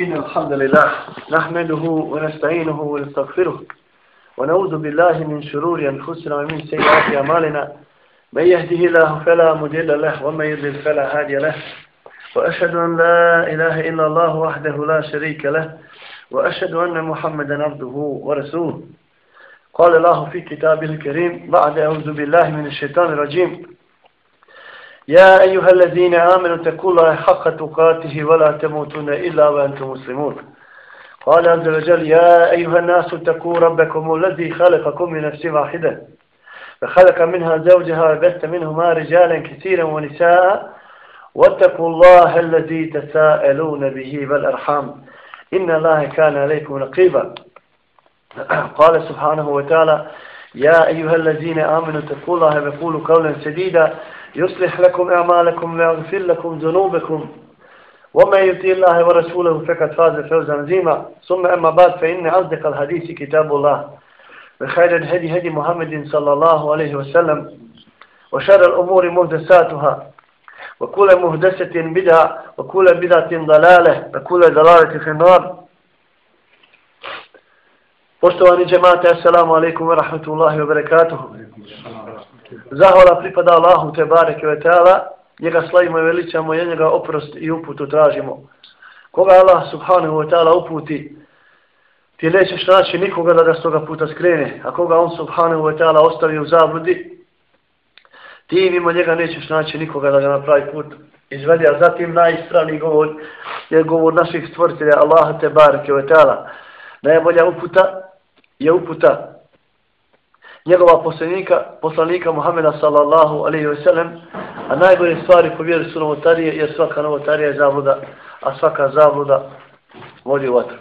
إن الحمد لله نحمده ونستعينه ونستغفره ونعوذ بالله من شرور أنفسنا ومن سيئات أعمالنا. من يهده الله فلا مضل له ومن يضلل فلا هادي له. وأشهد أن لا إله إلا الله وحده لا شريك له. وأشهد أن محمدا عبده ورسوله. قال الله في كتابه الكريم بعد أعوذ بالله من الشيطان الرجيم. يا أيها الذين آمنوا اتقوا الله حق تقاته ولا تموتن إلا وأنتم مسلمون. قال عز وجل يا أيها الناس اتقوا ربكم الذي خلقكم من نفس واحدة فخلق منها زوجها وبث منهما رجالا كثيرا ونساء واتقوا الله الذي تساءلون به والأرحام. إن الله كان عليكم رقيبا. قال سبحانه وتعالى يا أيها الذين آمنوا اتقوا الله وقولوا قولا سديدا يصلح لكم أعمالكم ويغفر لكم ذنوبكم ومن يطيع الله ورسوله فقد فاز فوزا عظيما ثم أما بعد فإن أصدق الحديث كتاب الله وخير الهدي هدي محمد صلى الله عليه وسلم وشر الأمور محدثاتها وكل محدثة بدعة وكل بدعة ضلالة وكل ضلالة في النار Poštovani džemate, assalamu alaikum wa rahmatullahi wa barakatuhu. Zahvala pripada Allahu te bareke ve taala, njega slavimo i veličamo, i njega oprost i uputu tražimo. Koga Allah subhanahu wa taala uputi, ti nećeš naći nikoga da ga s toga puta skrene, a koga on subhanahu wa taala ostavi u zabludi, ti mimo njega nećeš naći nikoga da ga napravi put izvedi, a zatim najistraniji govor je govor naših stvoritelja Allaha te bareke ve taala. Najbolja uputa je uputa njegova poslanika, poslanika Muhameda sallallahu alaihi wa sallam, a najbolje stvari po vjeru su novotarije, jer svaka novotarija je zabluda, a svaka zabluda vodi u vatru.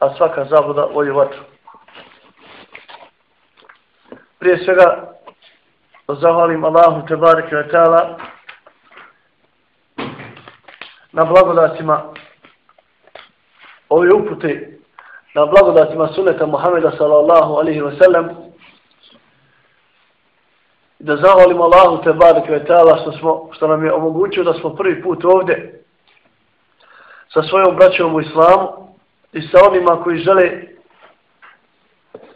A svaka zabluda vodi u vatru. Prije svega, zahvalim Allahu te ve ta'ala na blagodacima ove upute na blagodatima suneta Muhameda sallallahu alaihi wa sallam da zahvalimo Allahu te bareke ve što smo što nam je omogućio da smo prvi put ovdje sa svojom braćom u islamu i sa onima koji žele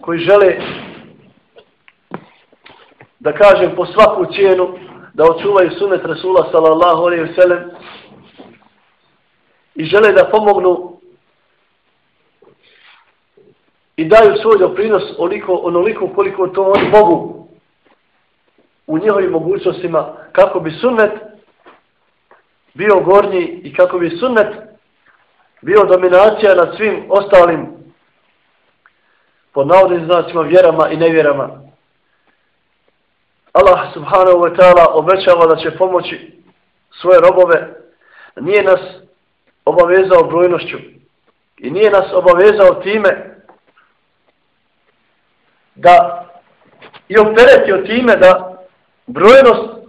koji žele da kažem po svaku cijenu da očuvaju sunet Rasula sallallahu alaihi vselem i žele da pomognu i daju svoj doprinos onoliko, onoliko koliko to oni mogu u njihovim mogućnostima kako bi sunnet bio gornji i kako bi sunnet bio dominacija nad svim ostalim pod navodnim znacima vjerama i nevjerama. Allah subhanahu wa ta'ala obećava da će pomoći svoje robove. Nije nas obavezao brojnošću i nije nas obavezao time da i opteretio time da brojnost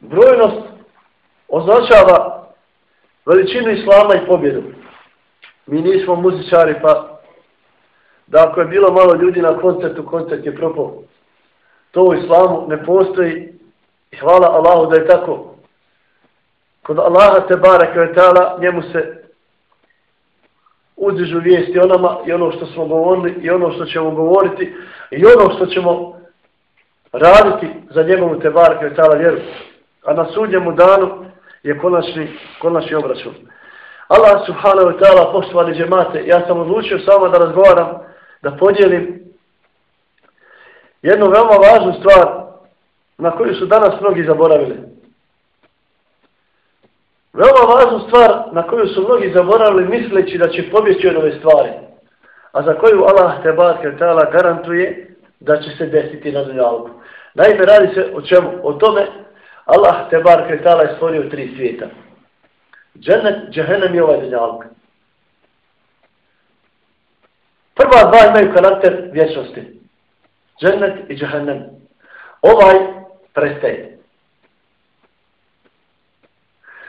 brojnost označava veličinu islama i pobjedu. Mi nismo muzičari, pa da ako je bilo malo ljudi na koncertu, koncert je propao. To u islamu ne postoji i hvala Allahu da je tako. Kod Allaha te baraka je ta'ala, njemu se udižu vijesti o nama i ono što smo govorili i ono što ćemo govoriti i ono što ćemo raditi za njegovu tebarke i tala vjeru. A na sudnjemu danu je konačni, konačni obračun. Allah subhanahu wa ta'ala, poštovani džemate, ja sam odlučio samo da razgovaram, da podijelim jednu veoma važnu stvar na koju su danas mnogi zaboravili. Veoma važnu stvar na koju su mnogi zaboravili misleći da će pobjeći od ove stvari, a za koju Allah te barke tala garantuje da će se desiti na dunjalku. Naime, radi se o čemu? O tome Allah te bar kretala je stvorio tri svijeta. Džennet, džehennem i ovaj dunjalk. Prva dva imaju karakter vječnosti. Džennet i džehennem. Ovaj prestaje.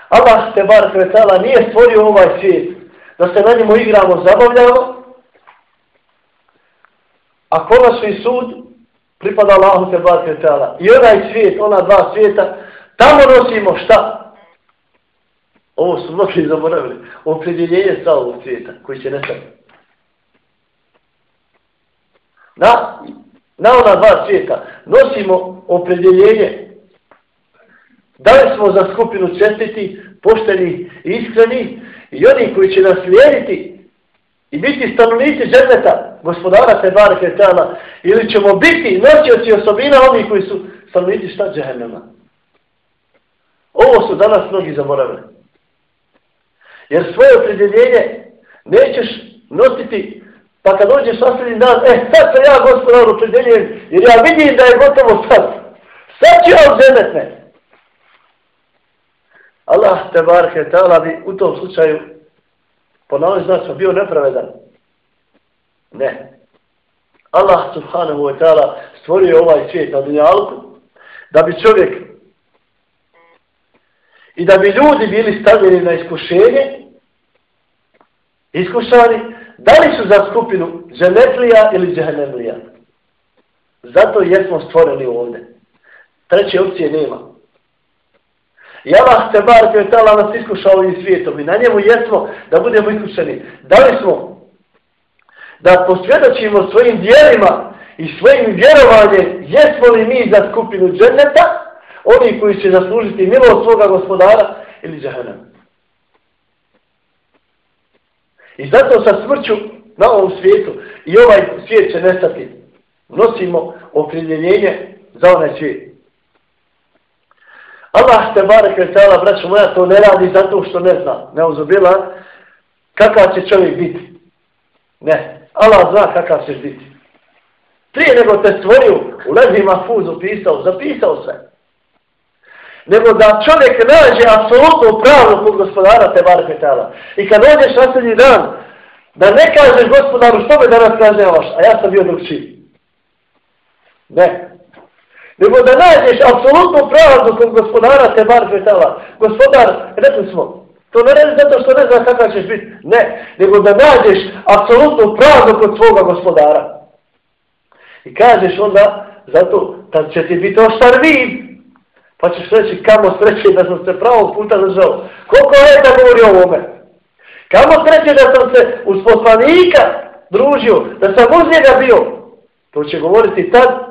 Allah te bar kretala nije stvorio ovaj svijet da se na njemu igramo, zabavljamo, a konačni sud pripada Allahu se bar kretala. I onaj svijet, ona dva svijeta, tamo nosimo šta? Ovo su mnogi zaboravili. Opredjeljenje sa ovog svijeta koji će nestati. Na, na ona dva svijeta nosimo opredjeljenje. Da li smo za skupinu čestiti, pošteni i iskreni i oni koji će nas slijediti i biti stanovnici žerneta, gospodara te barke ili ćemo biti noćioci osobina onih koji su stanovnici šta džehennema. Ovo su danas mnogi zaboravili. Jer svoje opredjeljenje nećeš nositi pa kad dođeš nasljedni dan, e, sad sam ja gospodar opredjeljen, jer ja vidim da je gotovo sad. Sad ću ja odzemet. Allah te barke bi u tom slučaju po nalaz znači bio nepravedan. Ne. Allah subhanahu wa ta'ala stvorio ovaj svijet na dunjalku da bi čovjek i da bi ljudi bili stavljeni na iskušenje iskušani da li su za skupinu dženetlija ili džehennemlija. Zato jesmo stvoreni ovdje. Treće opcije nema. I Allah te bar koje tala nas iskušao ovim svijetom i na njemu jesmo da budemo iskušeni. Da li smo da posvjedočimo svojim dijelima i svojim vjerovanjem jesmo li mi za skupinu dženeta, oni koji će zaslužiti milost svoga gospodara ili džahenem. I zato sa smrću na ovom svijetu i ovaj svijet će nestati. Nosimo okriljenjenje za onaj svijet. Allah te barek je tala, braću moja, to ne radi zato što ne zna. Ne uzubila kakav će čovjek biti. Ne. Allah zna kakav ćeš biti. Prije nego te stvorio, u lezima fuzu upisao, zapisao sve. Nego da čovjek nađe apsolutno pravno kod gospodara te barek je tala. I kad dođeš na dan, da ne kažeš gospodaru što me danas kaže vaš, a ja sam bio drugčiji. Ne nego da nađeš apsolutnu pravdu kod gospodara te bar petala. Gospodar, rekli smo, to ne redi zato što ne zna kakav ćeš biti. Ne, nego da nađeš apsolutnu pravdu kod svoga gospodara. I kažeš onda, zato da će ti biti oštar vid, pa ćeš reći kamo sreće da sam se pravo puta držao. Koliko je da govori o ovome? Kamo sreće da sam se uz poslanika družio, da sam uz njega bio. To će govoriti tad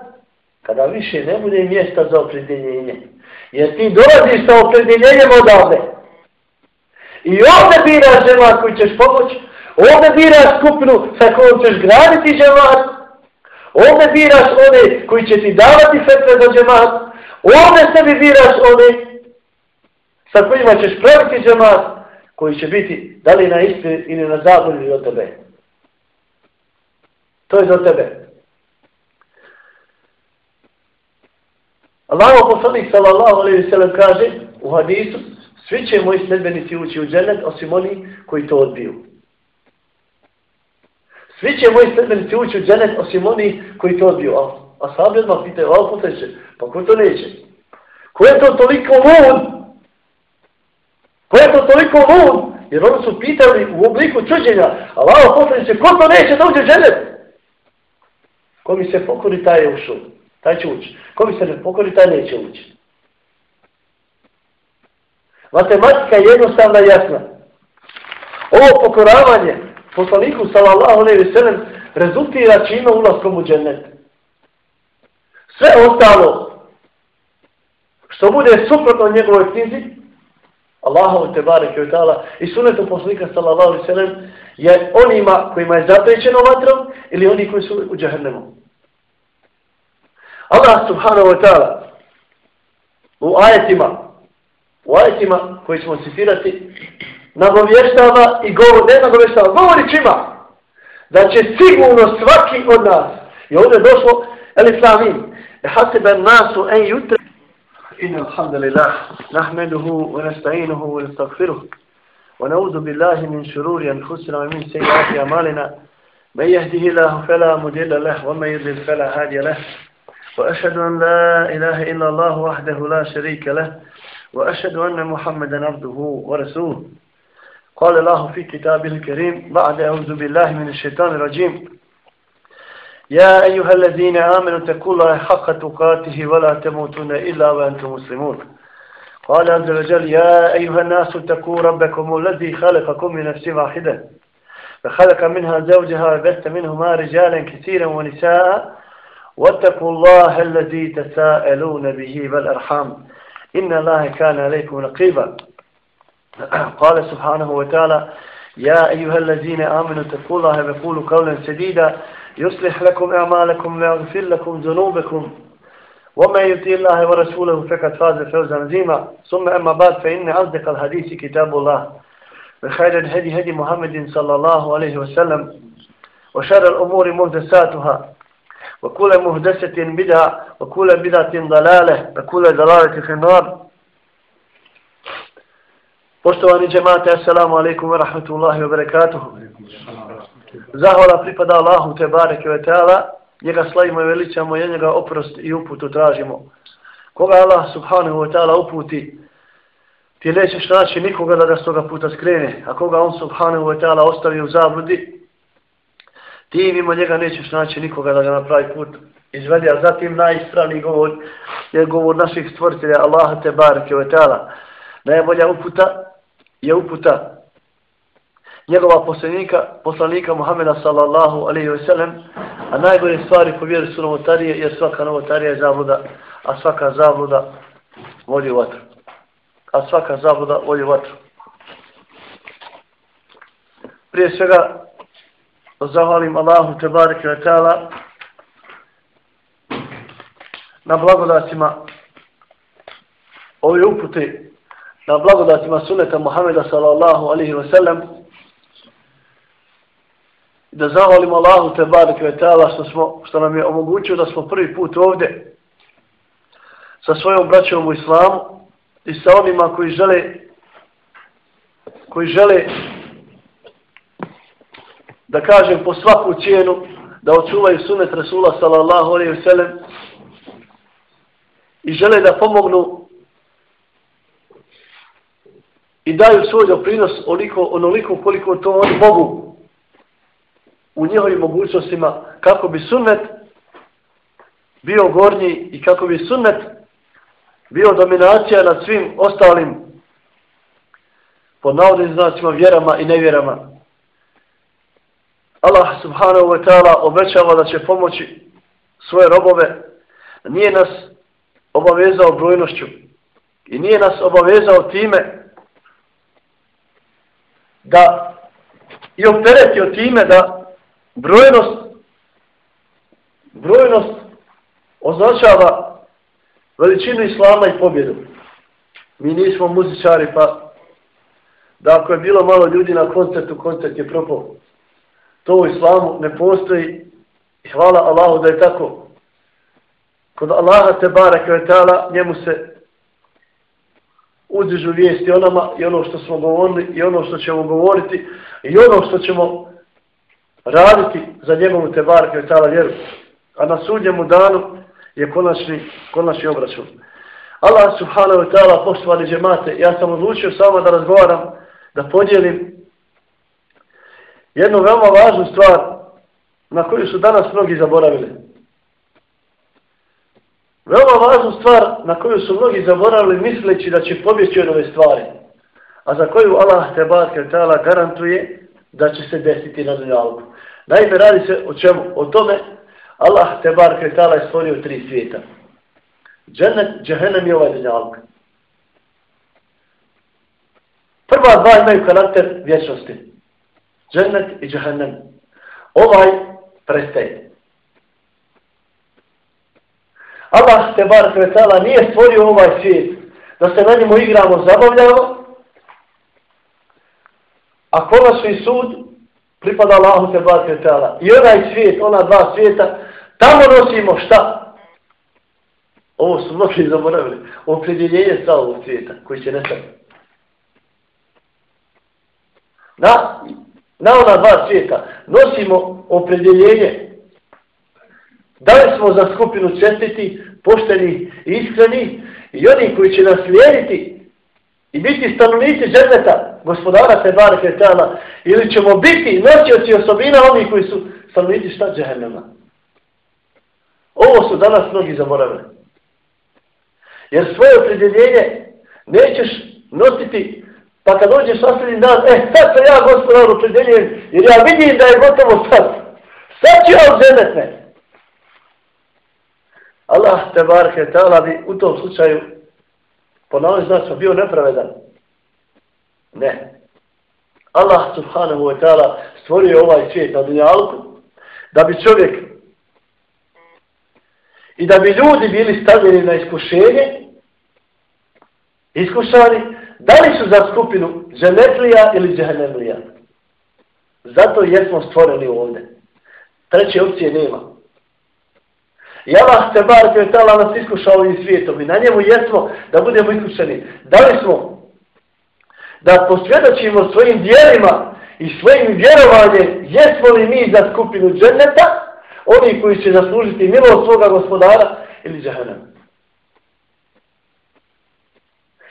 kada više ne bude mjesta za opredjeljenje. Jer ti dolaziš sa opredjeljenjem odavde. I ovdje biraš žemat koji ćeš pomoći, ovdje biraš skupinu sa kojom ćeš graditi žemat, ovdje biraš one koji će ti davati fetve za žemat, ovdje sebi biraš one sa kojima ćeš praviti žemat, koji će biti da li na istri ili na zabori od tebe. To je za tebe. Allaho poslanik sallallahu alaihi wa sallam kaže u hadisu, svi će moji sledbenici ući u džennet osim oni koji to odbiju. Svi će moji sledbenici ući u džennet osim oni koji to odbiju. A, a sahabi odmah pitaju, a poteće, pa ko to neće? Ko je to toliko lud? Ko je to toliko lud? Jer oni su pitali u obliku čuđenja, Allaho poslaniće, ko to neće da uđe u džennet? Ko mi se pokori, taj je ušao. Taj će ući. Ko bi se ne pokori, taj neće ući. Matematika je jednostavna i jasna. Ovo pokoravanje poslaniku sallallahu alaihi ve sellem rezultira čime ulazkom u džennet. Sve ostalo što bude suprotno njegovoj knjizi Allahu te barek i ta'ala i sunetu poslanika sallallahu alaihi ve sellem je onima kojima je zaprećeno vatrom ili oni koji su u džahennemu. Allah subhanahu wa ta'ala u ajetima u ajetima koji ćemo citirati nagovještava i govor, ne nagovještava, govori čima da će sigurno svaki od nas i ovdje je došlo eli samim hasiben nasu en jutre إن الحمد لله نحمده ونستعينه ونستغفره ونعوذ بالله من شرور أنفسنا ومن سيئات أعمالنا من يهده الله فلا مضل له ومن يضلل فلا هادي له وأشهد أن لا إله إلا الله وحده لا شريك له وأشهد أن محمدا عبده ورسوله. قال الله في كتابه الكريم بعد أعوذ بالله من الشيطان الرجيم. يا أيها الذين آمنوا اتقوا الله حق تقاته ولا تموتون إلا وأنتم مسلمون. قال عز وجل يا أيها الناس اتقوا ربكم الذي خلقكم من نفس واحدة فخلق منها زوجها وبث منهما رجالا كثيرا ونساء واتقوا الله الذي تساءلون به والأرحام. إن الله كان عليكم رقيبا. قال سبحانه وتعالى يا أيها الذين آمنوا اتقوا الله وقولوا قولا سديدا. يصلح لكم أعمالكم ويغفر لكم ذنوبكم. وما يطيع الله ورسوله فقد فاز فوزا عظيما. ثم أما بعد فإن أصدق الحديث كتاب الله. وخير الهدي هدي محمد صلى الله عليه وسلم. وشر الأمور محدثاتها وكل محدثة بدعة وكل بدعة ضلالة وكل ضلالة في النار Poštovani džemate, assalamu alaikum wa rahmatullahi wa barakatuhu. Zahvala pripada Allahu te bareke ve ta'ala, njega slavimo i veličamo, i njega oprost i uputu tražimo. Koga Allah subhanahu wa ta'ala uputi, ti nećeš naći nikoga da ga s toga puta skrene, a koga on subhanahu wa ta'ala ostavi u zabludi, ti mimo njega nećeš naći nikoga da ga napravi put izvedi, a zatim najistraniji govor je govor naših stvoritelja Allaha te barke ve ta'ala. Najbolja uputa je uputa njegova poslanika, poslanika Muhameda sallallahu alaihi ve sellem, a najbolje stvari po vjeru su novotarije, jer svaka novotarija je zabluda, a svaka zabluda vodi u vatru. A svaka zabluda vodi u vatru. Prije svega, zahvalim Allahu te ve wa ta'ala na blagodatima ove upute na blagodatima suneta Muhameda sallallahu alaihi ve sellem da zahvalimo Allahu te barek ve ta'ala što, smo, što nam je omogućio da smo prvi put ovdje sa svojom braćom u islamu i sa onima koji žele koji žele da kažem po svaku cijenu da očuvaju sunet Rasula sallallahu alaihi vselem i žele da pomognu i daju svoj doprinos oliko, onoliko koliko to oni mogu u njihovim mogućnostima kako bi sunnet bio gornji i kako bi sunnet bio dominacija nad svim ostalim pod navodnim znacima vjerama i nevjerama. Allah subhanahu wa ta'ala obećava da će pomoći svoje robove. Nije nas obavezao brojnošću i nije nas obavezao time da i opteretio time da brojnost brojnost označava veličinu islama i pobjedu. Mi nismo muzičari, pa da ako je bilo malo ljudi na koncertu, koncert je propao. To u islamu ne postoji i hvala Allahu da je tako. Kod Allaha te barake vetala, njemu se udižu vijesti o nama i ono što smo govorili i ono što ćemo govoriti i ono što ćemo raditi za njegovu tebarke ve ta'ala vjeru. A na sudnjemu danu je konačni, konačni obračun. Allah subhanahu wa ta'ala poštovani džemate, ja sam odlučio samo da razgovaram, da podijelim jednu veoma važnu stvar na koju su danas mnogi zaboravili. Veoma važnu stvar na koju su mnogi zaboravili misleći da će pobjeći od ove stvari, a za koju Allah te barke tala garantuje da će se desiti na dunjalku. Naime, radi se o čemu? O tome Allah te barke tala je stvorio tri svijeta. Džennet, džehennem i ovaj dunjalk. Prva dva imaju karakter vječnosti. Džennet i džehennem. Ovaj prestaje. Allah te bar kvetala nije stvorio ovaj svijet da se na njemu igramo, zabavljamo, a konačni sud pripada Allahu te bar kvetala. I onaj svijet, ona dva svijeta, tamo nosimo šta? Ovo su mnogi zaboravili. Opredjeljenje sa ovog svijeta koji će nestati. Na, na ona dva svijeta nosimo opredjeljenje Da li smo za skupinu čestiti, pošteni i iskreni i oni koji će nas slijediti i biti stanovnici džerneta, gospodara te bare kretana, ili ćemo biti nosioci osobina oni koji su stanovnici šta džernema. Ovo su danas mnogi zaboravili. Jer svoje opredjeljenje Nećeš nositi, pa kad dođeš nasljedni dan, e, sad sam ja gospodaru opredeljen, jer ja vidim da je gotovo sad. Sad ću ja me. Allah, te barhe ta'ala bi u tom slučaju ponavljaju znači pa bio nepravedan. Ne. Allah subhanahu wa ta'ala stvorio ovaj svijet na dunjalku da bi čovjek i da bi ljudi bili stavljeni na iskušenje iskušani da li su za skupinu dženetlija ili džehennemlija. Zato jesmo stvoreni ovdje. Treće opcije nema. Ja vas te bar koje tala nas iskušao ovim svijetom i na njemu jesmo da budemo iskušeni. Da li smo da posvjedočimo svojim dijelima i svojim vjerovanjem jesmo li mi za skupinu dženeta, oni koji će zaslužiti milost svoga gospodara ili džahenem.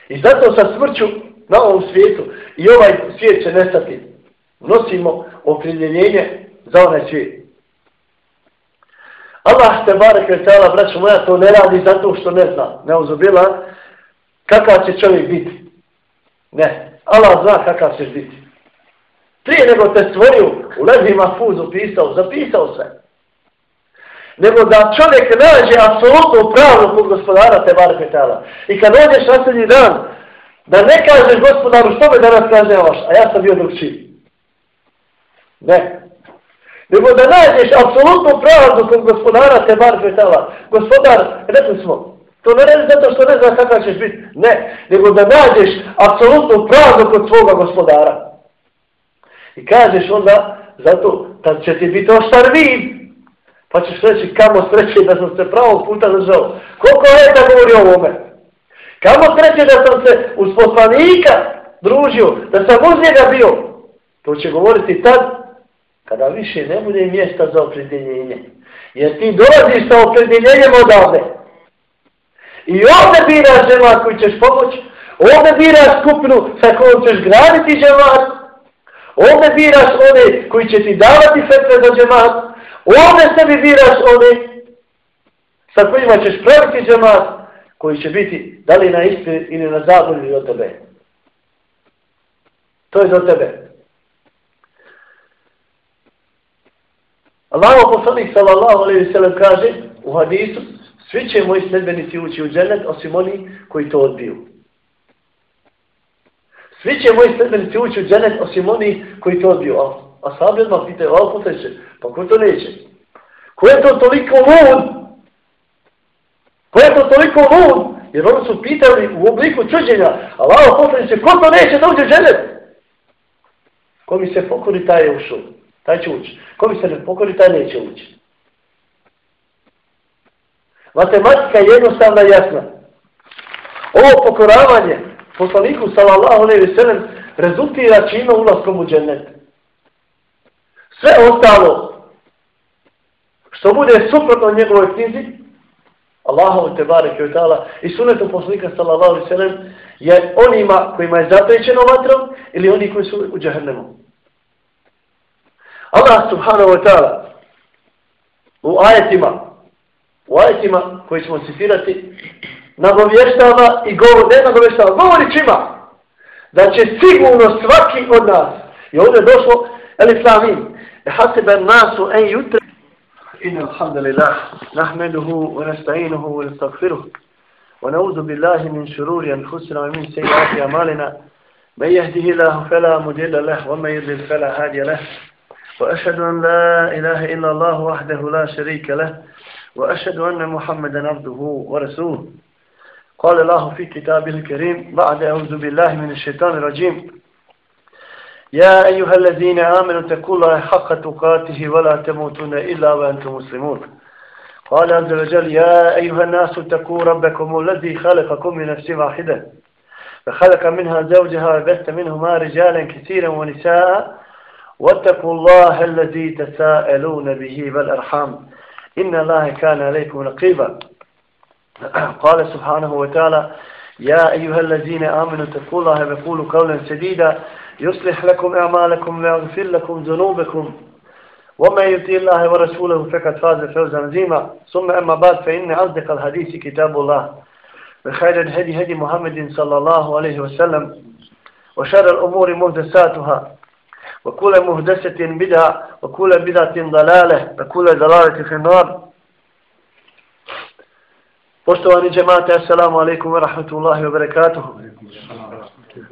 I zato sa smrću na ovom svijetu i ovaj svijet će nestati. Nosimo okriljenjenje za onaj svijet. Allah te barek je braćo moja, to ne radi zato što ne zna. Ne uzubila kakav će čovjek biti. Ne. Allah zna kakav ćeš biti. Prije nego te stvorio, u lezima fuzu pisao, zapisao sve. Nego da čovjek nađe apsolutno pravno kod gospodara te bar je tala. I kad dođeš na sljednji dan, da ne kažeš gospodaru što me danas kaže vaš, a ja sam bio drugčiji. Ne nego da nađeš apsolutno pravdu kod gospodara te bar petala. Gospodar, rekli smo, to ne redi zato što ne zna kakav ćeš biti. Ne, nego da nađeš apsolutno pravdu kod svoga gospodara. I kažeš onda, zato da će ti biti oštar vid, pa ćeš reći kamo sreće da sam se pravo puta držao. Koliko je da govori o ovome? Kamo sreće da sam se uz poslanika družio, da sam uz njega bio. To će govoriti tad kada više ne bude mjesta za opredjeljenje. Jer ti dolaziš sa opredjeljenjem odavde. I ovdje biraš žemat koji ćeš pomoći, ovdje biraš skupinu sa kojom ćeš graditi žemat, ovdje biraš one koji će ti davati fetve za žemat, ovdje sebi biraš one sa kojima ćeš praviti džemat koji će biti da li na isti ili na zabolju od tebe. To je za tebe. Allaho poslanik sallallahu alaihi sallam kaže u hadisu svi će moji sledbenici ući u džennet osim oni koji to odbiju. Svi će moji sledbenici ući u džennet osim oni koji to odbiju. A, a odmah pitaju, a poteće, pa ko to neće? Ko je to toliko lud? Ko je to toliko lud? Jer oni su pitali u obliku čuđenja, Allah poslaniće, ko to neće da uđe u? Ko mi se pokori, taj je ušao taj će ući. Ko mi se ne pokori, taj neće ući. Matematika je jednostavna i jasna. Ovo pokoravanje poslaniku sallallahu alejhi ve sellem rezultira čime ulazkom u džennet. Sve ostalo što bude suprotno njegovoj knjizi Allahu te barek i ta'ala i sunetu poslanika sallallahu alaihi sallam je onima kojima je zapriječeno vatrom ili oni koji su u džahennemu. Allah subhanahu wa ta'ala u ajetima u ajetima koji ćemo citirati nagovještava i govor, ne nagovještava, govori čima da će sigurno svaki od nas i ovdje došlo el islamim hasibe nasu en jutre إن الحمد لله نحمده ونستعينه ونستغفره ونعوذ بالله من شرور أنفسنا ومن سيئات أعمالنا. من يهده الله فلا مضل له ومن يضلل فلا هادي له. وأشهد أن لا إله إلا الله وحده لا شريك له. وأشهد أن محمدا عبده ورسوله. قال الله في كتابه الكريم بعد أعوذ بالله من الشيطان الرجيم. يا أيها الذين آمنوا اتقوا الله حق تقاته ولا تموتون إلا وأنتم مسلمون. قال عز وجل يا أيها الناس اتقوا ربكم الذي خلقكم من نفس واحدة. فخلق منها زوجها وبث منهما رجالا كثيرا ونساء. واتقوا الله الذي تساءلون به والأرحام. إن الله كان عليكم نقيبا قال سبحانه وتعالى يا أيها الذين آمنوا اتقوا الله وقولوا قولا سديدا. يصلح لكم أعمالكم ويغفر لكم ذنوبكم ومن يطيع الله ورسوله فقد فاز فوزا عظيما ثم أما بعد فإن أصدق الحديث كتاب الله وخير الهدي هدي محمد صلى الله عليه وسلم وشر الأمور مهدساتها وكل مهدسة بدعة وكل بدعة ضلالة وكل ضلالة في النار Poštovani džemate, assalamu alaikum wa rahmatullahi wa barakatuhu.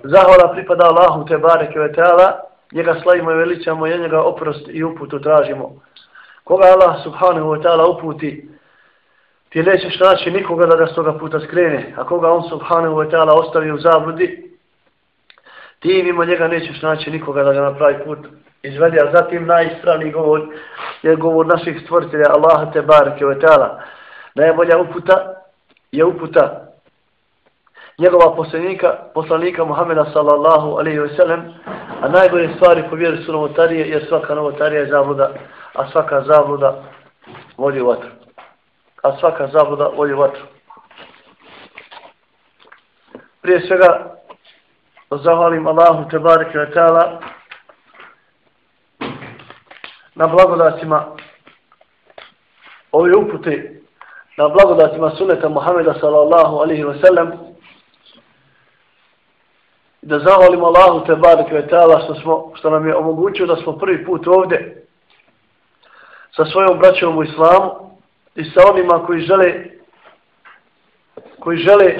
Zahvala pripada Allahu te bareke ve teala, njega slavimo i veličamo, i njega oprost i uputu tražimo. Koga Allah subhanahu wa ta'ala uputi, ti nećeš naći nikoga da ga s toga puta skrene, a koga on subhanahu wa ta'ala ostavi u zabludi, ti mimo njega nećeš naći nikoga da ga napravi put izvedi, a zatim najistraniji govor je govor naših stvoritelja Allaha te bareke ve ta'ala. Najbolja uputa je uputa njegova poslanika, poslanika Muhameda sallallahu alaihi ve sellem, a najbolje stvari po vjeri su novotarije, jer svaka novotarija je zabluda, a svaka zabluda vodi vatru. A svaka zabluda vodi vatru. Prije svega, zahvalim Allahu tebareke ve ta'ala na blagodatima ove upute na blagodatima suneta Muhameda sallallahu alaihi wa sallam da zahvalimo Allahu te barek vetala što, smo, što nam je omogućio da smo prvi put ovdje sa svojom braćom u islamu i sa onima koji žele koji žele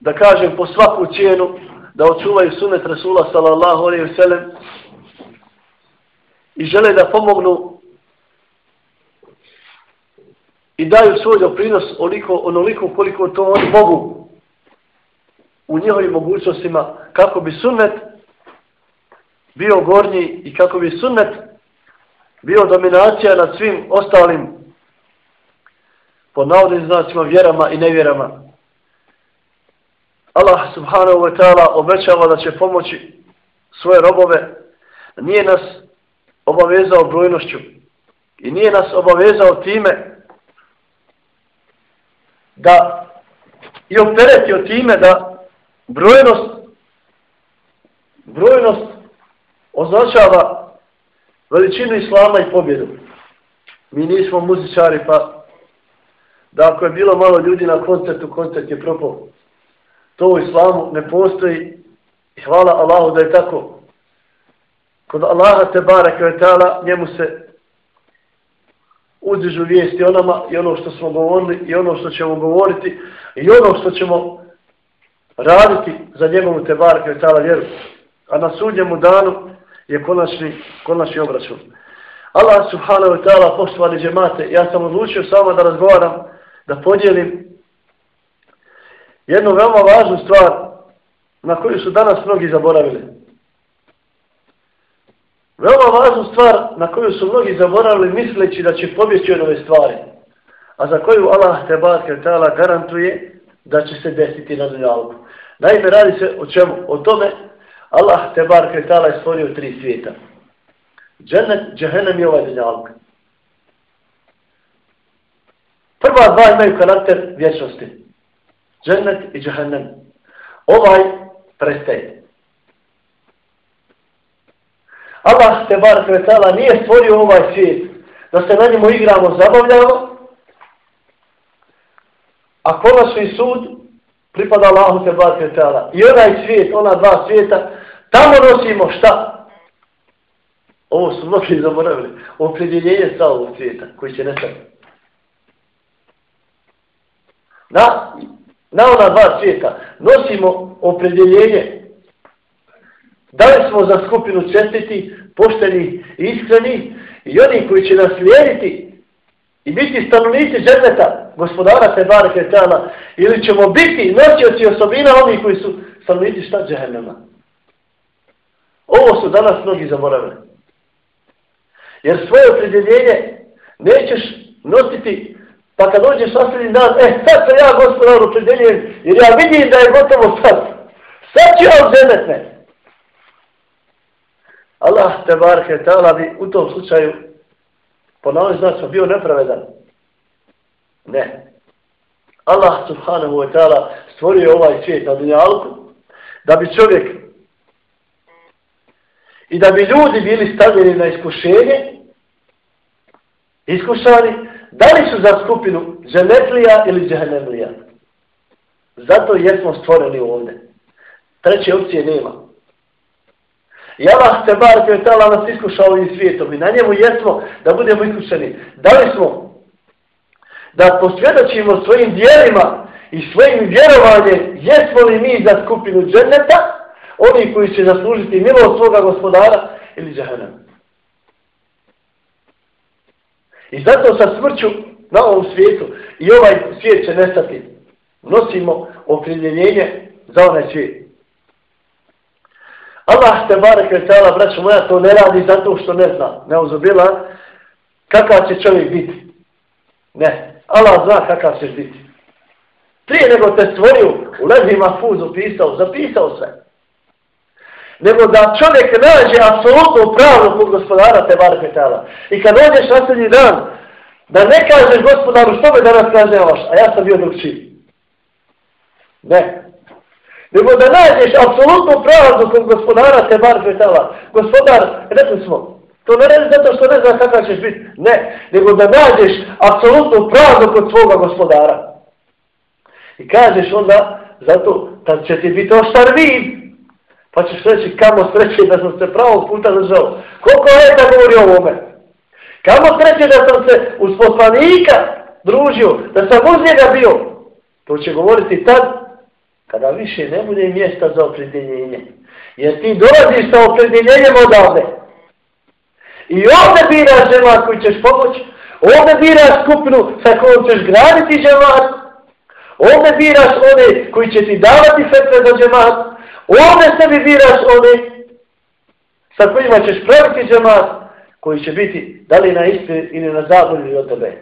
da kažem po svaku cijenu da očuvaju sunet Rasula sallallahu alaihi ve sellem i žele da pomognu i daju svoj doprinos onoliko, onoliko koliko to oni mogu u njihovim mogućnostima kako bi sunnet bio gornji i kako bi sunnet bio dominacija nad svim ostalim pod navodnim znacima vjerama i nevjerama. Allah subhanahu wa ta'ala obećava da će pomoći svoje robove. Nije nas obavezao brojnošću i nije nas obavezao time da i opteretio time da brojnost brojnost označava veličinu islama i pobjedu. Mi nismo muzičari, pa da ako je bilo malo ljudi na koncertu, koncert je propao. To u islamu ne postoji i hvala Allahu da je tako. Kod Allaha te barake njemu se udižu vijesti o nama i ono što smo govorili i ono što ćemo govoriti i ono što ćemo raditi za njegovu tebarke i tala vjeru. A na sudnjemu danu je konačni, konačni obračun. Allah subhanahu wa ta'ala poštovani džemate, ja sam odlučio samo da razgovaram, da podijelim jednu veoma važnu stvar na koju su danas mnogi zaboravili. Veoma važnu stvar na koju su mnogi zaboravili misleći da će pobjeći od ove stvari, a za koju Allah te barke ta'ala garantuje da će se desiti na dunjalku. Naime, radi se o čemu? O tome Allah te bar kretala je stvorio tri svijeta. Džennet, džehennem i ovaj dunjalk. Prva dva imaju karakter vječnosti. Džennet i džehennem. Ovaj prestaje. Allah te bar kretala nije stvorio ovaj svijet da se na njemu igramo, zabavljamo, a konačni sud pripada Allahu te bar kvetala. I onaj svijet, ona dva svijeta, tamo nosimo šta? Ovo su mnogi zaboravili. Opredjeljenje sa ovog svijeta koji će nestati. Na, na ona dva svijeta nosimo opredjeljenje Da li smo za skupinu čestiti, pošteni i iskreni i oni koji će nas slijediti i biti stanovnici džerneta, gospodara te bare kretana, ili ćemo biti nosioci osobina oni koji su stanovnici šta džehennema. Ovo su danas mnogi zaboravili. Jer svoje opredjeljenje nećeš nositi pa kad dođeš nasljedni dan, e sad sam ja gospodar opredjeljen jer ja vidim da je gotovo sad. Sad ću ja uzemetne. Allah te barke ta'ala bi u tom slučaju po novim znacima bio nepravedan. Ne. Allah subhanahu wa ta'ala stvorio ovaj svijet na dunjalku da bi čovjek i da bi ljudi bili stavljeni na iskušenje iskušani da li su za skupinu dženetlija ili džehennemlija. Zato jesmo stvoreni ovdje. Treće opcije nema. I Allah se bar je tala nas iskušao ovim svijetom i na njemu jesmo da budemo iskušeni. Da li smo da posvjedočimo svojim dijelima i svojim vjerovanjem jesmo li mi za skupinu dženeta, oni koji će zaslužiti milost svoga gospodara ili džahennem. I zato sa smrću na ovom svijetu i ovaj svijet će nestati. Nosimo okriljenje za onaj svijet. Allah te barek je tala, braćo moja, to ne radi zato što ne zna. Ne uzubila kakav će čovjek biti. Ne. Allah zna kakav ćeš biti. Prije nego te stvorio, u levi mahfuzu pisao, zapisao sve. Nego da čovjek nađe apsolutno pravno kod gospodara te barek je tala. I kad dođeš nasljednji dan, da ne kažeš gospodaru što me danas kaže vaš, a ja sam bio drugčiji. Ne nego da nađeš apsolutnu pravdu kod gospodara te bar fetala. Gospodar, rekli smo, to ne redi zato što ne zna kakav ćeš biti. Ne, nego da nađeš apsolutnu pravdu kod svoga gospodara. I kažeš onda, zato da će ti biti oštar vid, pa ćeš reći kamo sreće da sam se pravog puta držao. Koliko je da govori o ovome? Kamo sreće da sam se uz poslanika družio, da sam uz njega bio. To će govoriti tad kada više ne bude mjesta za opredjeljenje. Jer ti dolaziš sa opredjeljenjem odavde. I ovdje biraš džemat koji ćeš pomoći, ovdje biraš skupinu sa kojom ćeš graditi džemat. ovdje biraš one koji će ti davati fetve za džemat. ovdje sebi biraš one sa kojima ćeš praviti džemat koji će biti da li na ispred ili na zabolju od tebe.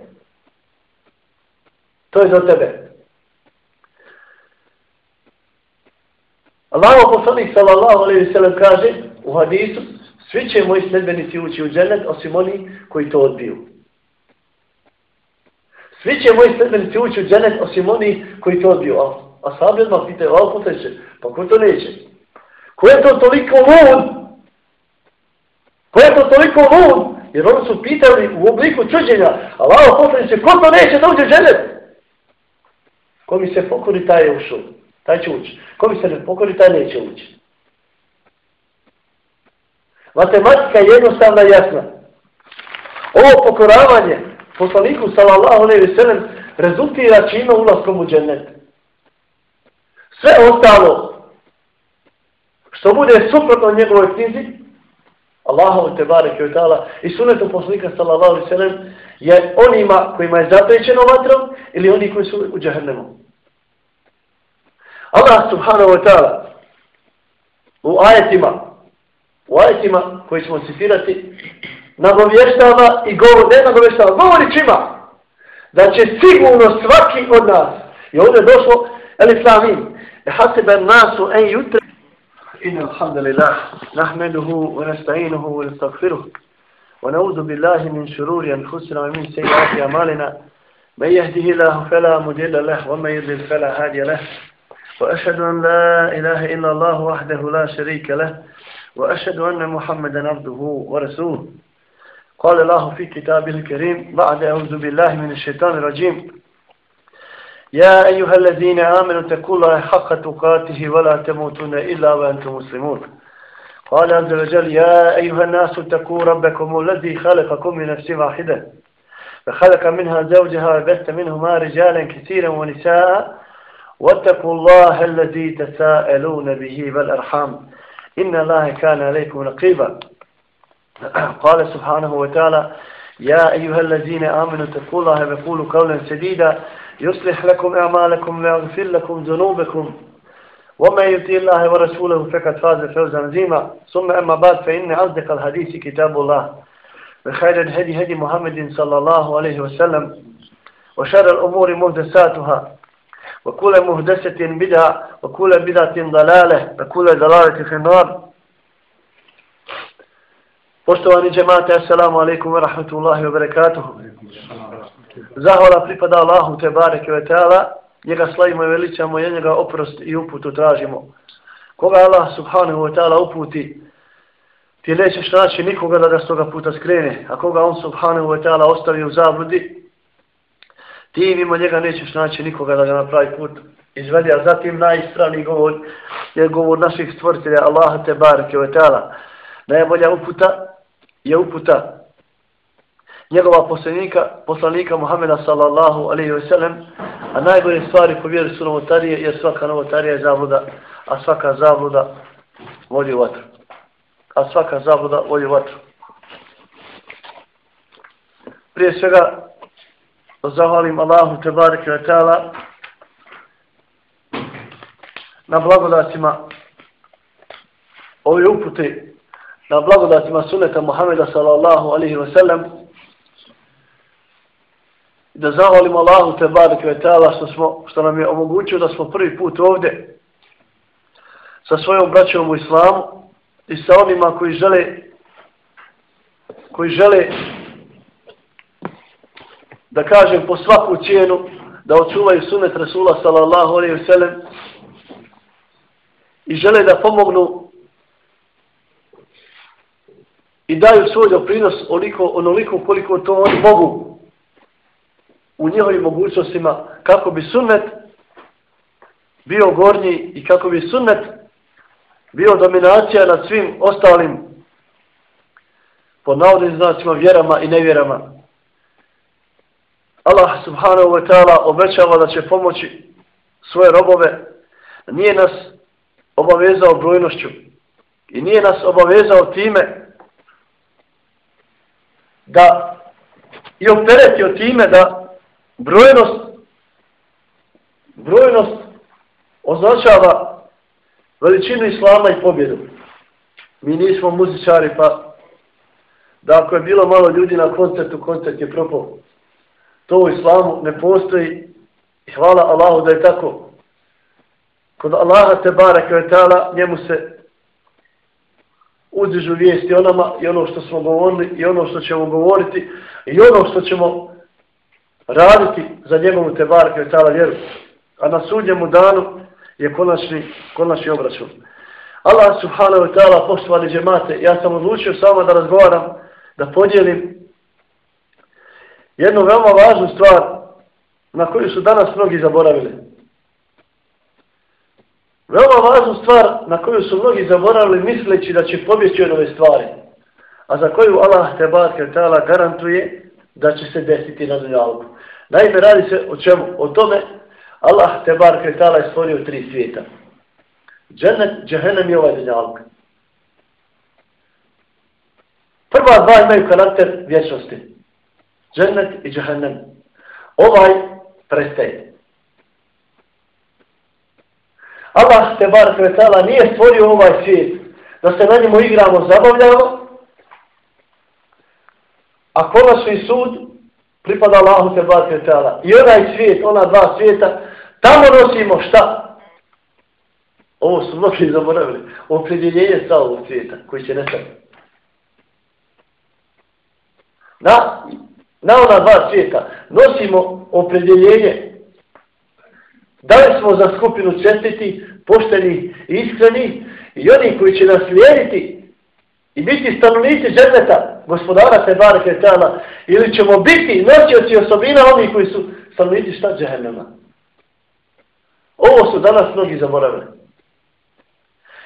To je za tebe. Allaho poslanik sallallahu alaihi sallam kaže u hadisu svi će moji sledbenici ući u džennet osim oni koji to odbiju. Svi će moji sledbenici ući u džennet osim oni koji to odbiju. A, a sabi odmah pitaju, a poteće, će? Pa ko to neće? Ko je to toliko lud? Ko je to toliko lud? Jer oni su pitali u obliku čuđenja, Allaho poslanik će, ko to neće da uđe u džennet? Ko mi se pokori, taj je ušao. Taj će ući. Ko bi se ne pokori, taj neće ući. Matematika je jednostavna i jasna. Ovo pokoravanje poslaniku sallallahu alaihi ve sellem rezultira čime ulaskom u džennet. Sve ostalo što bude suprotno njegovoj knjizi Allahu te barek i ta'ala i sunetu poslanika sallallahu alaihi ve sellem je onima kojima je zaprećeno vatrom ili oni koji su u džahennemu. Allah subhanahu wa ta'ala u ajetima, u ajetima koji ćemo citirati, nagovještava i govori, ne nagovještava, govori čima, da će sigurno svaki od nas, i ovdje je došlo, el islamim, e hasibe nasu en jutre, إن الحمد لله نحمده ونستعينه ونستغفره ونعوذ بالله من شرور أنفسنا ومن سيئات أعمالنا من يهده الله فلا مضل له ومن يضلل فلا هادي له وأشهد أن لا إله إلا الله وحده لا شريك له وأشهد أن محمدا عبده ورسوله. قال الله في كتابه الكريم بعد أعوذ بالله من الشيطان الرجيم يا أيها الذين آمنوا اتقوا الله حق تقاته ولا تموتن إلا وأنتم مسلمون. قال عز وجل يا أيها الناس اتقوا ربكم الذي خلقكم من نفس واحدة فخلق منها زوجها وبث منهما رجالا كثيرا ونساء واتقوا الله الذي تساءلون به والأرحام. إن الله كان عليكم نقيبا قال سبحانه وتعالى يا أيها الذين آمنوا اتقوا الله وقولوا قولا سديدا. يصلح لكم أعمالكم ويغفر لكم ذنوبكم. ومن يطيع الله ورسوله فقد فاز فوزا عظيما. ثم أما بعد فإن أصدق الحديث كتاب الله. وخير الهدي هدي محمد صلى الله عليه وسلم. وشر الأمور محدثاتها وكل مهدسة بدعة وكل بدعة ضلالة وكل ضلالة في النار Poštovani džemate, assalamu alaikum wa rahmatullahi wa barakatuhu. Zahvala pripada Allahu te bareke ve ta'ala, njega slavimo i veličamo, i njega oprost i uputu tražimo. Koga Allah subhanahu wa ta'ala uputi, ti nećeš naći nikoga da ga s toga puta skrene, a koga on subhanahu wa ta'ala ostavi u zabludi, Ti mimo njega nećeš naći nikoga da ga napravi put izvedi, a zatim najistravniji govor je govor naših stvoritelja Allaha te barke ve ta'ala. Najbolja uputa je uputa njegova poslanika, poslanika Muhameda sallallahu alaihi ve sellem, a najbolje stvari po vjeru su novotarije, jer svaka novotarija je zabluda, a svaka zabluda vodi u vatru. A svaka zabluda vodi u vatru. Prije svega, Pa zahvalim Allahu Tebareke ve ta'ala na blagodatima ove upute na blagodatima suneta Muhameda sallallahu alaihi wa sallam. Da zahvalim Allahu Tebareke ve ta'ala što, smo, što nam je omogućio da smo prvi put ovdje sa svojom braćom u islamu i sa onima koji žele koji žele da kažem po svaku cijenu da očuvaju sunet Rasula sallallahu alaihi wa sallam i žele da pomognu i daju svoj doprinos onoliko, onoliko koliko to oni mogu u njihovim mogućnostima kako bi sunnet bio gornji i kako bi sunnet bio dominacija nad svim ostalim pod navodnim znacima vjerama i nevjerama. Allah subhanahu wa ta'ala obećava da će pomoći svoje robove. Nije nas obavezao brojnošću i nije nas obavezao time da i opteretio time da brojnost brojnost označava veličinu islama i pobjedu. Mi nismo muzičari pa da ako je bilo malo ljudi na koncertu, koncert je propao. To u islamu ne postoji i hvala Allahu da je tako kod Allaha te bareke ve taala njemu se uzdižu vijesti o nama i ono što smo govorili i ono što ćemo govoriti i ono što ćemo raditi za njegovu te bareke ve taala vjeru. A na sudnjemu danu je konačni, konačni obračun. Allah subhanahu wa ta'ala poštovani džemate, ja sam odlučio samo da razgovaram, da podijelim jednu veoma važnu stvar na koju su danas mnogi zaboravili. Veoma važnu stvar na koju su mnogi zaboravili misleći da će pobjeći od ove stvari, a za koju Allah te barke tala garantuje da će se desiti na dunjalku. Naime, radi se o čemu? O tome Allah te barke tala je stvorio tri svijeta. Džennet, džehennem i ovaj dunjalka. Prva dva imaju karakter vječnosti. Džennet i džehennem. Ovaj prestaje. Allah te bar kvetala nije stvorio ovaj svijet da se na njemu igramo, zabavljamo, a konačni sud pripada Allahu te bar kvetala. I onaj svijet, ona dva svijeta, tamo nosimo šta? Ovo su mnogi zaboravili. Opredjeljenje sa ovog svijeta koji će nestati. Na, na ona dva svijeta nosimo opredjeljenje Da li smo za skupinu čestiti, pošteni i iskreni i oni koji će nas slijediti i biti stanovnici džerneta, gospodara Tebara Kretana, ili ćemo biti nosioci osobina oni koji su stanovnici šta džernema. Ovo su danas mnogi zaboravili.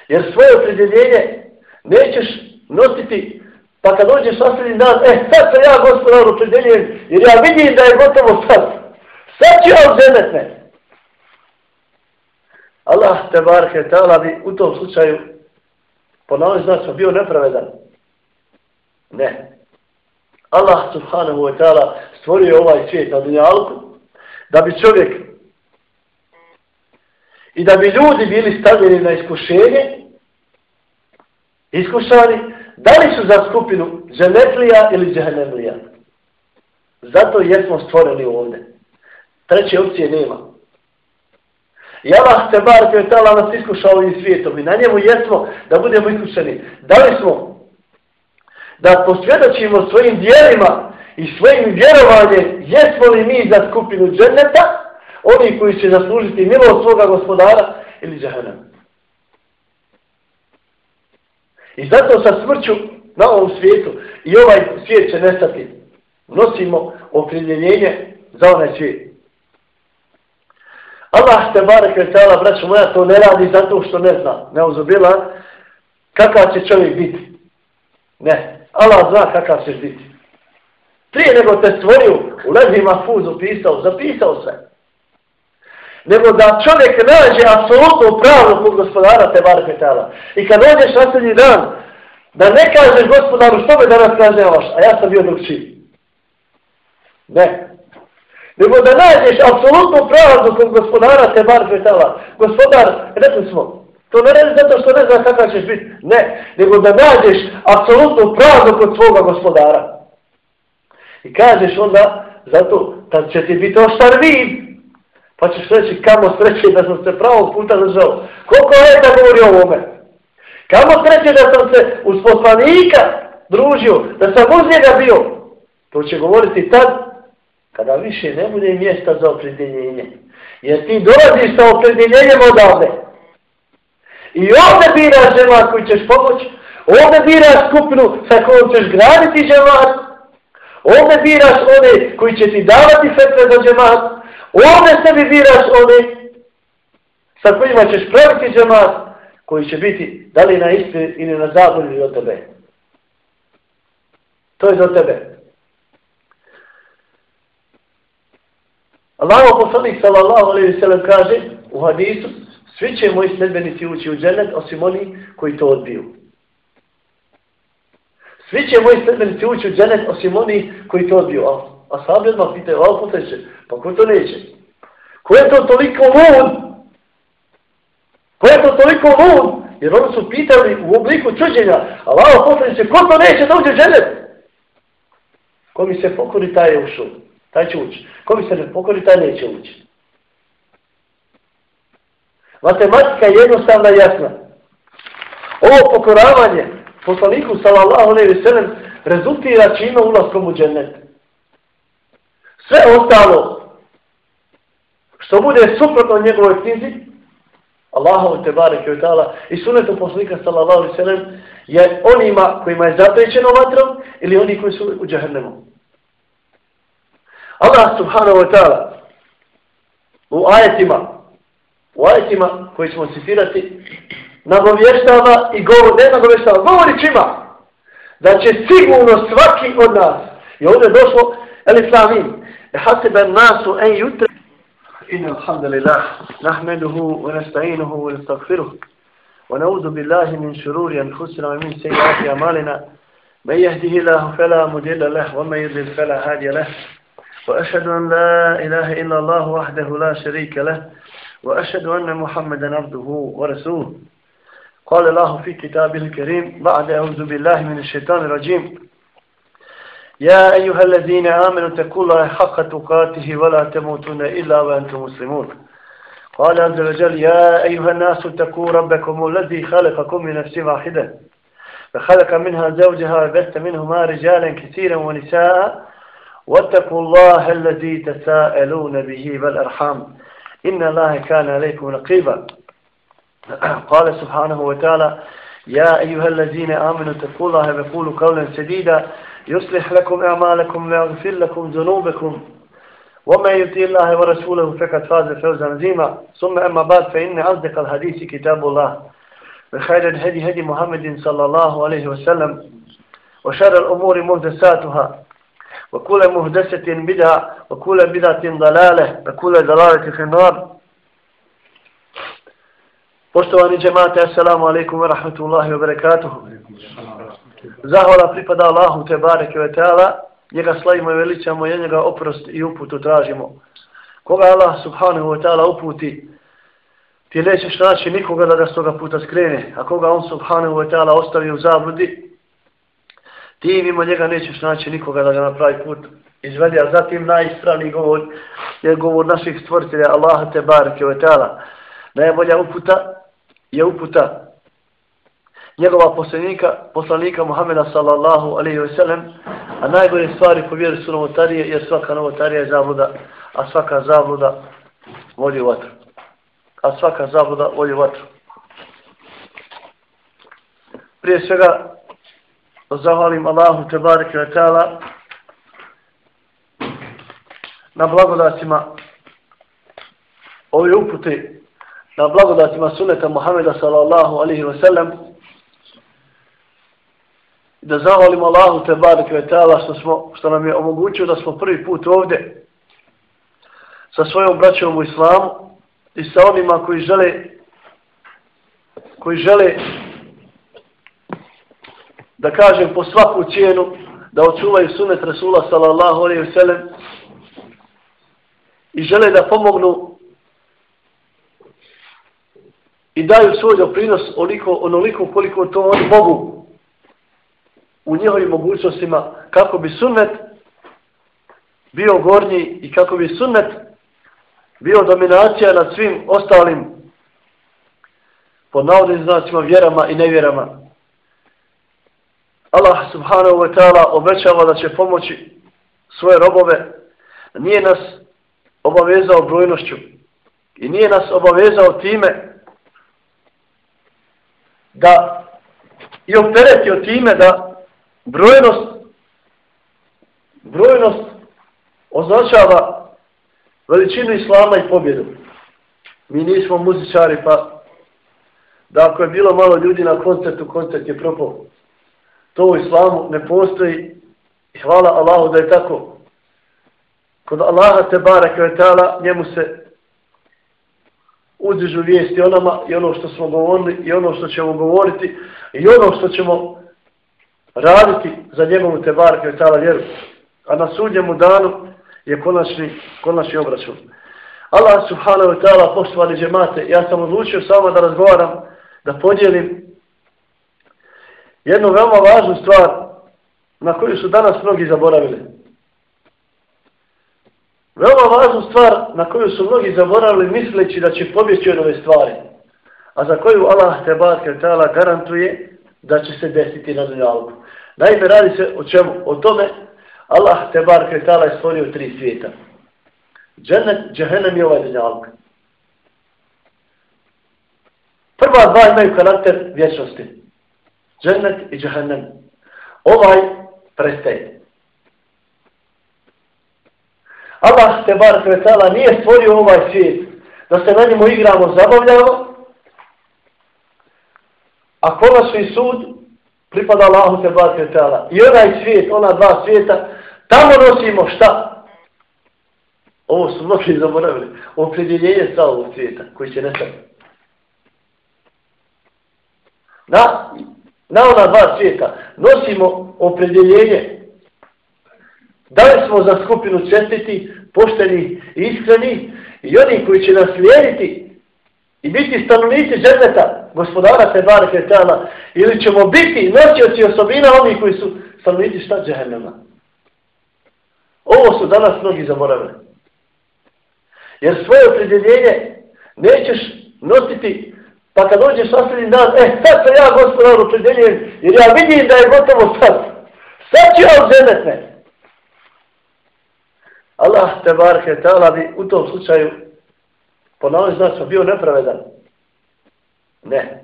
Jer svoje opredjeljenje nećeš nositi pa kad dođeš sasredni dan, e, sad sam ja gospodar ono opredjeljen, jer ja vidim da je gotovo sad. Sad ću ja uzemetne. Allah te barke ta'ala bi u tom slučaju po nalaz znači bio nepravedan. Ne. Allah subhanahu wa ta'ala stvorio ovaj svijet na dunjalku da bi čovjek i da bi ljudi bili stavljeni na iskušenje iskušani da li su za skupinu dženetlija ili džehennemlija. Zato jesmo stvoreni ovdje. Treće opcije nema. I Allah te bar je tala nas iskušao ovim svijetom i na njemu jesmo da budemo iskušeni. Da li smo da posvjedočimo svojim dijelima i svojim vjerovanjem jesmo li mi za skupinu dženeta, oni koji će zaslužiti milost svoga gospodara ili džahenem. I zato sa smrću na ovom svijetu i ovaj svijet će nestati. Nosimo okriljenje za onaj svijet. Allah te barek je braćo braću moja, to ne radi zato što ne zna. Ne uzubila kakav će čovjek biti. Ne. Allah zna kakav ćeš biti. Prije nego te stvorio, u lezi mafuz upisao, zapisao se. Nego da čovjek nađe apsolutno pravno kod gospodara te bar petala. I kad dođeš na sljednji dan, da ne kažeš gospodaru što me danas kažnjavaš, a ja sam bio drugčiji. Ne nego da nađeš apsolutno pravdu kod gospodara te bar petala. Gospodar, rekli smo, to ne redi zato što ne zna kakav ćeš biti. Ne, nego da nađeš apsolutno pravdu kod svoga gospodara. I kažeš onda, zato da će ti biti oštar vid, pa ćeš reći kamo sreće da sam se pravo puta držao. Koliko je da govori o ovome? Kamo sreće da sam se uz poslanika družio, da sam uz njega bio. To će govoriti tad kada više ne bude mjesta za opredjeljenje. Jer ti dolaziš sa opredjeljenjem odavde. I ovdje biraš žemat koji ćeš pomoći, ovdje biraš skupinu sa kojom ćeš graditi žemat, ovdje biraš one koji će ti davati fetve za žemat, ovdje sebi biraš one sa kojima ćeš praviti džemat koji će biti da li na istri ili na zabolju od tebe. To je za tebe. Allah poslanik sallallahu alaihi sallam kaže u hadisu svi će moji sledbenici ući u džennet osim oni koji to odbiju. Svi će moji sledbenici ući u džennet osim oni koji to odbiju. A, a sabi odmah pitaju, a poslaniče, pa ko to neće? Ko je to toliko lud? Ko je to toliko lud? Jer oni su pitali u obliku čuđenja, Allah poslaniče, ko to neće da uđe u džennet? Ko mi se pokori, taj je ušao. Taj će ući. Ko mi se ne pokori, taj neće ući. Matematika je jednostavna i jasna. Ovo pokoravanje poslaniku sallallahu alejhi ve sellem rezultira čime ulaskom u džennet. Sve ostalo što bude suprotno njegovoj knjizi Allahu te barek i ta'ala i sunetu poslika sallallahu alaihi sallam je onima kojima je zapečeno vatrom ili oni koji su u džahnemu. Allah subhanahu wa ta'ala u ajetima u ajetima koji ćemo citirati nagovještava i govor, ne nagovještava, govori čima da će sigurno svaki od nas i ovdje je došlo Elislamin hasiben nasu en jutre إن الحمد لله نحمده ونستعينه ونستغفره ونعوذ بالله من شرور أنفسنا ومن سيئات أعمالنا. من يهده الله فلا مضل له ومن يضلل فلا هادي له. وأشهد أن لا إله إلا الله وحده لا شريك له. وأشهد أن محمدا عبده ورسوله. قال الله في كتابه الكريم بعد أعوذ بالله من الشيطان الرجيم. يا أيها الذين آمنوا اتقوا الله حق تقاته ولا تموتون إلا وأنتم مسلمون. قال عز وجل يا أيها الناس اتقوا ربكم الذي خلقكم من نفس واحدة فخلق منها زوجها وبث منهما رجالا كثيرا ونساء واتقوا الله الذي تساءلون به والأرحام. إن الله كان عليكم رقيبا. قال سبحانه وتعالى يا أيها الذين آمنوا اتقوا الله وقولوا قولا سديدا. يصلح لكم أعمالكم ويغفر لكم ذنوبكم ومن يطيع الله ورسوله فقد فاز فوزا عظيما ثم أما بعد فإن أصدق الحديث كتاب الله وخير الهدي هدي محمد صلى الله عليه وسلم وشر الأمور محدثاتها وكل مهدسة بدعة وكل بدعة ضلالة وكل ضلالة في النار Poštovani džemate, assalamu alaikum wa rahmatullahi wa barakatuhu. Zahvala pripada Allahu te bareke ve ta'ala, njega slavimo i veličamo, i njega oprost i uputu tražimo. Koga Allah subhanahu wa ta'ala uputi, ti nećeš naći nikoga da ga s toga puta skrene, a koga on subhanahu wa ta'ala ostavi u zabludi, Ti mimo njega nećeš naći nikoga da ga napravi put izvedi, a zatim najispravniji govor je govor naših stvoritelja Allaha te bareke ve etala. Najbolja uputa je uputa njegova poslanika, poslanika Muhammeda sallallahu alaihi wa sallam, a najbolje stvari po vjeru su novotarije, jer svaka novotarija je zabluda, a svaka zabluda vodi u vatru. A svaka zabluda vodi u vatru. Prije svega, zahvalim Allahu te bareke ve taala na blagodatima ove upute na blagodatima suneta Muhammeda sallallahu alaihi wa sallam da zahvalimo Allahu te barek ve što, smo, što nam je omogućio da smo prvi put ovdje sa svojom braćom u islamu i sa onima koji žele koji žele da kažem po svaku cijenu da očuvaju sunet Rasula sallallahu alaihi vselem i žele da pomognu i daju svoj doprinos oliko, onoliko koliko to oni mogu u njihovim mogućnostima kako bi sunnet bio gornji i kako bi sunnet bio dominacija nad svim ostalim pod navodnim znacima vjerama i nevjerama. Allah subhanahu wa ta'ala obećava da će pomoći svoje robove. Nije nas obavezao brojnošću i nije nas obavezao time da i opteretio time da brojnost brojnost označava veličinu islama i pobjedu. Mi nismo muzičari, pa da ako je bilo malo ljudi na koncertu, koncert je propao. To u islamu ne postoji i hvala Allahu da je tako. Kod Allaha te baraka je njemu se udižu vijesti o nama i ono što smo govorili i ono što ćemo govoriti i ono što ćemo raditi za njegovu te barke je tala vjeru. A na sudnjemu danu je konačni, konačni obračun. Allah subhanahu wa ta'ala, poštovani džemate, ja sam odlučio samo da razgovaram, da podijelim jednu veoma važnu stvar na koju su danas mnogi zaboravili. Veoma važnu stvar na koju su mnogi zaboravili misleći da će pobjeći od ove stvari, a za koju Allah te barke ta'ala garantuje da će se desiti na dunjalku. Naime, radi se o čemu? O tome Allah te bar kretala je stvorio tri svijeta. Džennet, džehennem i ovaj dunjalka. Prva dva imaju karakter vječnosti. Džennet i džehennem. Ovaj prestaje. Allah te bar kretala nije stvorio ovaj svijet da se na njemu igramo, zabavljamo, a konačni sud pripada Allahu te bar kretala. I onaj svijet, ona dva svijeta, Tamo nosimo šta? Ovo su mnogi zaboravili. Opredjeljenje sa ovog svijeta koji će nestati. Na, na ona dva svijeta nosimo opredjeljenje da li smo za skupinu čestiti, pošteni i iskreni i oni koji će nas slijediti i biti stanovnici žerneta gospodara Tebare Kretana ili ćemo biti nosioci osobina onih koji su stanovnici šta džehennema. Ovo su danas mnogi zaboravili. Jer svoje opredjeljenje nećeš nositi, pa kad dođeš nasljedni dan, e, sad sam ja gospodar opredjeljen, jer ja vidim da je gotovo sad. Sad ću ja odzemet me. Allah te barke ta'ala bi u tom slučaju po da znači bio nepravedan. Ne.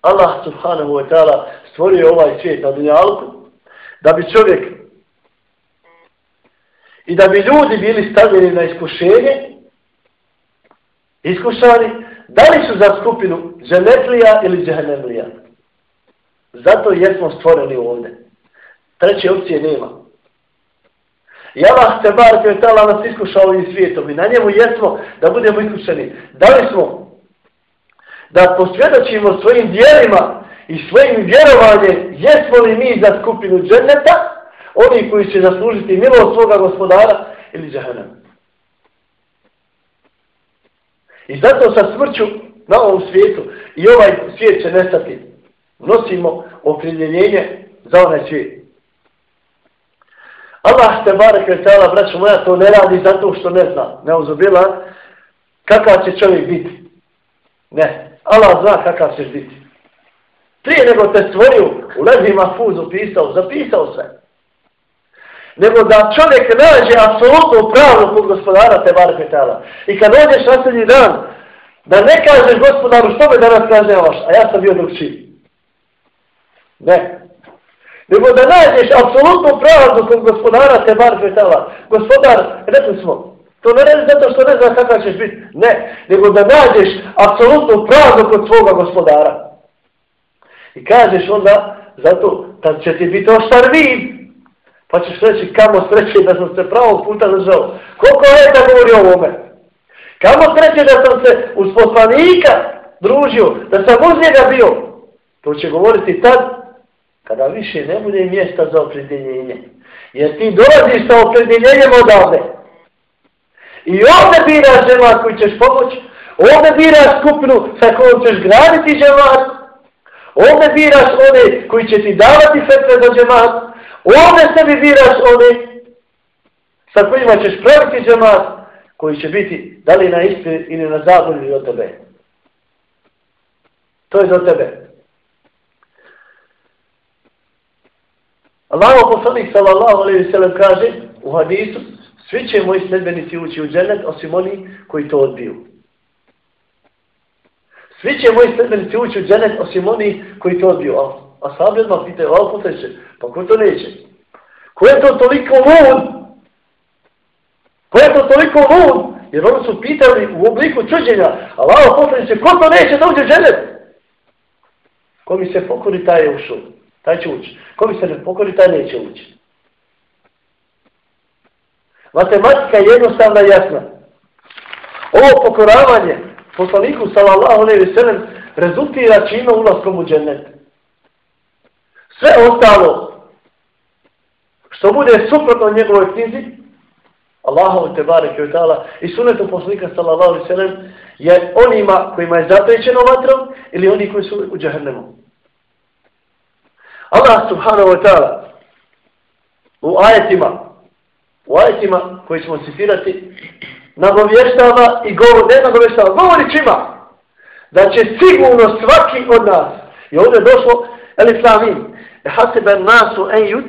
Allah subhanahu wa ta'ala stvorio ovaj svijet na dunjalku da bi čovjek i da bi ljudi bili stavljeni na iskušenje, iskušani, da li su za skupinu dženetlija ili džehennemlija? Zato jesmo stvoreni ovdje. Treće opcije nema. I Allah se bar koje tala nas iskušao ovim svijetom i na njemu jesmo da budemo iskušeni. Da li smo da posvjedočimo svojim dijelima i svojim vjerovanjem jesmo li mi za skupinu dženeta oni koji će zaslužiti milost svoga gospodara ili džahanem. I zato sa smrću na ovom svijetu i ovaj svijet će nestati. Nosimo okriljenje za onaj svijet. Allah te barek je tala, braću moja, to ne radi zato što ne zna. Ne uzubila kakav će čovjek biti. Ne. Allah zna kakav ćeš biti. Prije nego te stvorio, u lezima fuzu upisao, zapisao sve nego da čovjek nađe apsolutno pravno kod gospodara te bar petala. I kad dođeš nasljednji dan, da ne kažeš gospodaru što me danas kažnjavaš, a ja sam bio drugčiji. Ne. Nego da nađeš apsolutnu pravdu kod gospodara te bar petala. Gospodar, rekli smo, To ne radi zato što ne zna kakav ćeš biti. Ne, nego da nađeš apsolutnu pravdu kod svoga gospodara. I kažeš onda, zato da će ti biti oštar vid. Pa ćeš reći kamo sreće da sam se pravog puta držao. Koliko je da govori o ovome? Kamo sreće da sam se uz poslanika družio, da sam uz njega bio. To će govoriti tad, kada više ne bude mjesta za opredjeljenje. Jer ti dolaziš sa opredjeljenjem odavde. I ovdje biraš žemat koji ćeš pomoći, ovdje biraš skupinu sa kojom ćeš graditi žemat, ovdje biraš one koji će ti davati fetve za žemat, ovdje sebi biraš one sa kojima ćeš praviti žemat, koji će biti da li na isti ili na zabor od tebe. To je za tebe. Allaho poslanik sallallahu alaihi sallam kaže u hadisu svi će moji sledbenici ući u džennet osim oni koji to odbiju. Svi će moji sledbenici ući u džennet osim oni koji to odbiju. A, a sabi odmah pitaju, a potreće, pa ko to neće? Ko je to toliko lud? Ko je to toliko lud? Jer oni su pitali u obliku čuđenja, Allah potreće, ko to neće da uđe u džennet? Ko mi se pokori, taj je ušao. Taj će ući. Ko mi se ne pokori, taj neće ući. Matematika je jednostavna i jasna. Ovo pokoravanje poslaniku sallallahu alejhi ve sellem rezultira čime ulaskom u džennet. Sve ostalo što bude suprotno njegovoj knjizi Allahu te bareke ve taala i sunnetu poslanika sallallahu alejhi ve sellem je onima kojima je zapriječeno vatrom ili oni koji su u džehennemu. Allah subhanahu wa ta'ala u ajetima u ajetima koji ćemo citirati nagovještava i govor, ne nagovještava, govori čima? Da će sigurno svaki od nas i ovdje je došlo Elif Lamim e, Hasiben nasu en jutre